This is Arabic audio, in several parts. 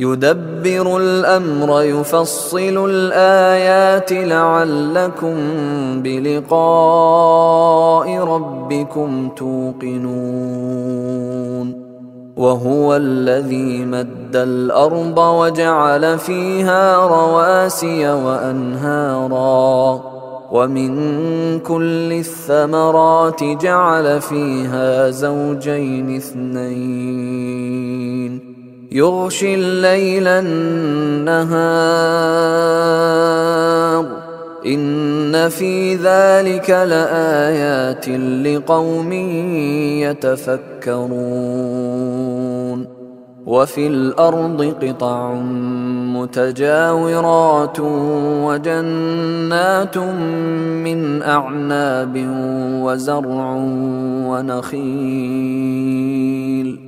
يدبر الأمر يفصل الآيات لعلكم بلقاء ربكم توقنون. وهو الذي مد الأرض وجعل فيها رواسي وأنهارا. ومن كل الثمرات جعل فيها زوجين اثنين. يغشي الليل النهار. إن في ذلك لآيات لقوم يتفكرون. وفي الأرض قطع متجاورات وجنات من أعناب وزرع ونخيل.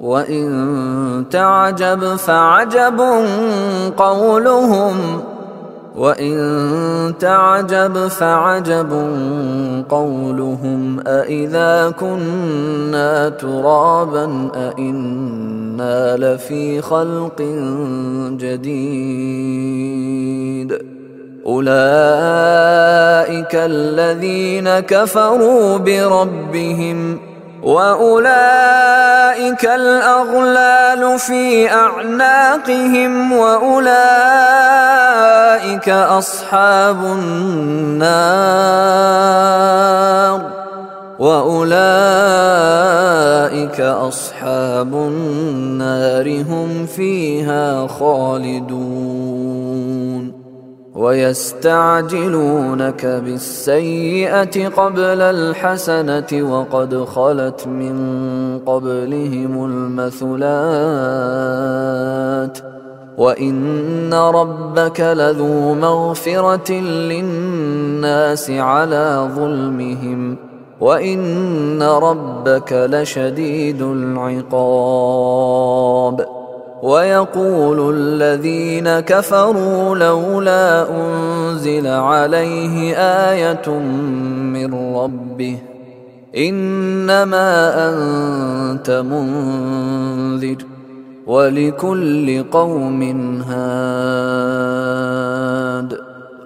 وان تعجب فعجب قولهم وان تعجب فعجب قولهم أإذا كنا ترابا أإنا لفي خلق جديد أولئك الذين كفروا بربهم وأولئك الأغلال في أعناقهم وأولئك أصحاب النار وأولئك أصحاب النار هم فيها خالدون ويستعجلونك بالسيئة قبل الحسنة وقد خلت من قبلهم المثلات. وإن ربك لذو مغفرة للناس على ظلمهم. وإن ربك لشديد العقاب. ويقول الذين كفروا لولا أنزل عليه آية من ربه إنما أنت منذر ولكل قوم هاد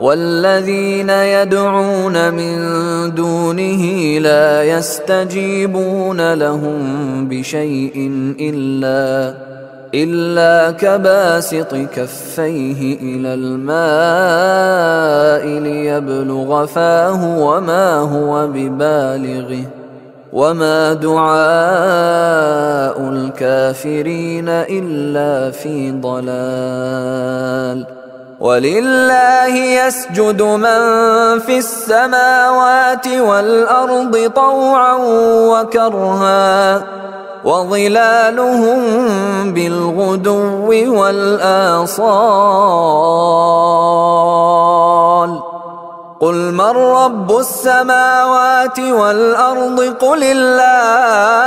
والذين يدعون من دونه لا يستجيبون لهم بشيء إلا إلا كباسط كفيه إلى الماء ليبلغ فاه وما هو ببالغه. وما دعاء الكافرين إلا في ضلال. ولله يسجد من في السماوات والأرض طوعا وكرها وظلالهم بالغدو والآصال قل من رب السماوات والأرض قل الله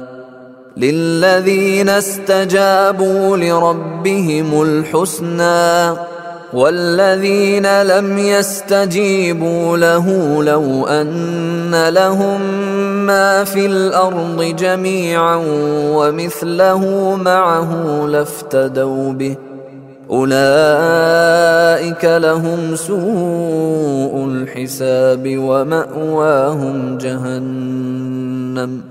للذين استجابوا لربهم الحسنى والذين لم يستجيبوا له لو ان لهم ما في الأرض جميعا ومثله معه لافتدوا به اولئك لهم سوء الحساب وماواهم جهنم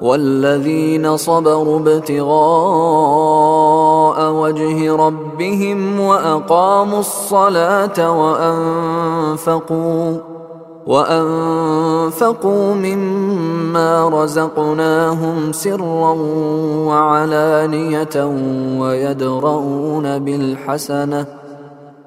والذين صبروا ابتغاء وجه ربهم وأقاموا الصلاة وأنفقوا وأنفقوا مما رزقناهم سرا وعلانية ويدرؤون بالحسنة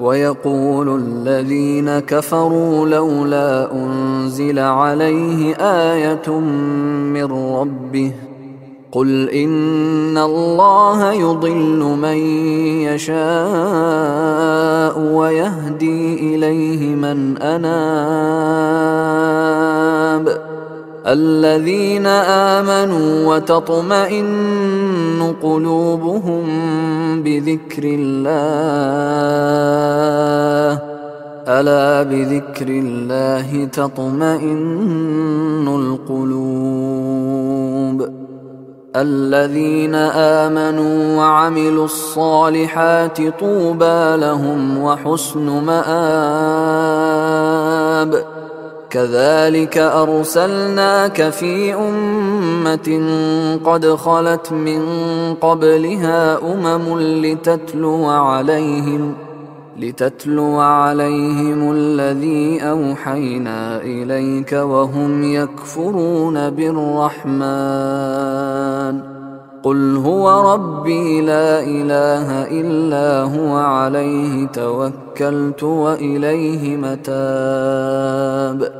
ويقول الذين كفروا لولا أنزل عليه آية من ربه قل إن الله يضل من يشاء ويهدي إليه من أناب الذين آمنوا وتطمئن قلوبهم بذكر الله. ألا بذكر الله تطمئن القلوب. الذين آمنوا وعملوا الصالحات طوبى لهم وحسن مآب. كذلك أرسلناك في أمة قد خلت من قبلها أمم لتتلو عليهم لتتلو عليهم الذي أوحينا إليك وهم يكفرون بالرحمن قل هو ربي لا إله إلا هو عليه توكلت وإليه متاب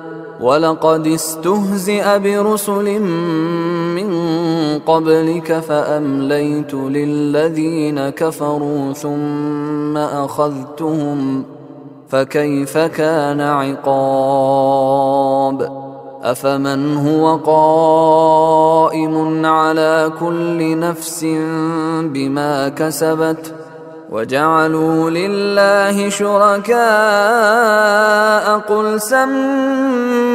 ولقد استهزئ برسل من قبلك فأمليت للذين كفروا ثم أخذتهم فكيف كان عقاب؟ أفمن هو قائم على كل نفس بما كسبت وجعلوا لله شركاء؟ قل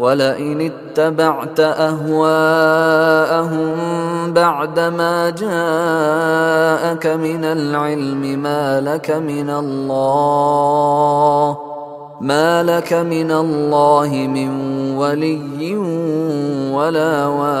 ولئن اتبعت أهواءهم بعدما جاءك من العلم ما لك من الله ما لك من الله من ولي ولا واق.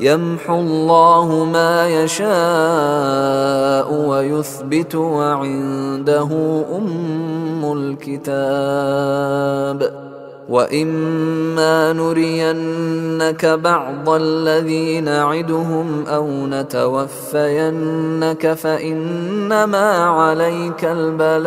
يمحو الله ما يشاء ويثبت وعنده أم الكتاب. وإما نرينك بعض الذي نعدهم أو نتوفينك فإنما عليك البلاغ.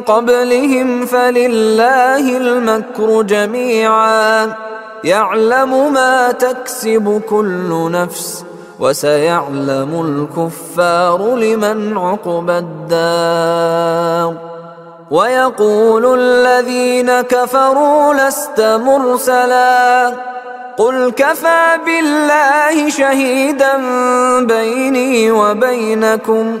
قبلهم فلله المكر جميعا. يعلم ما تكسب كل نفس وسيعلم الكفار لمن عقبى الدار. ويقول الذين كفروا لست مرسلا. قل كفى بالله شهيدا بيني وبينكم.